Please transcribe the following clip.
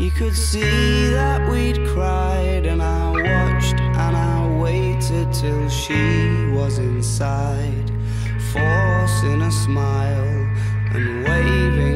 You could see that we'd cried, and I watched and I waited till she was inside, forcing a smile and waving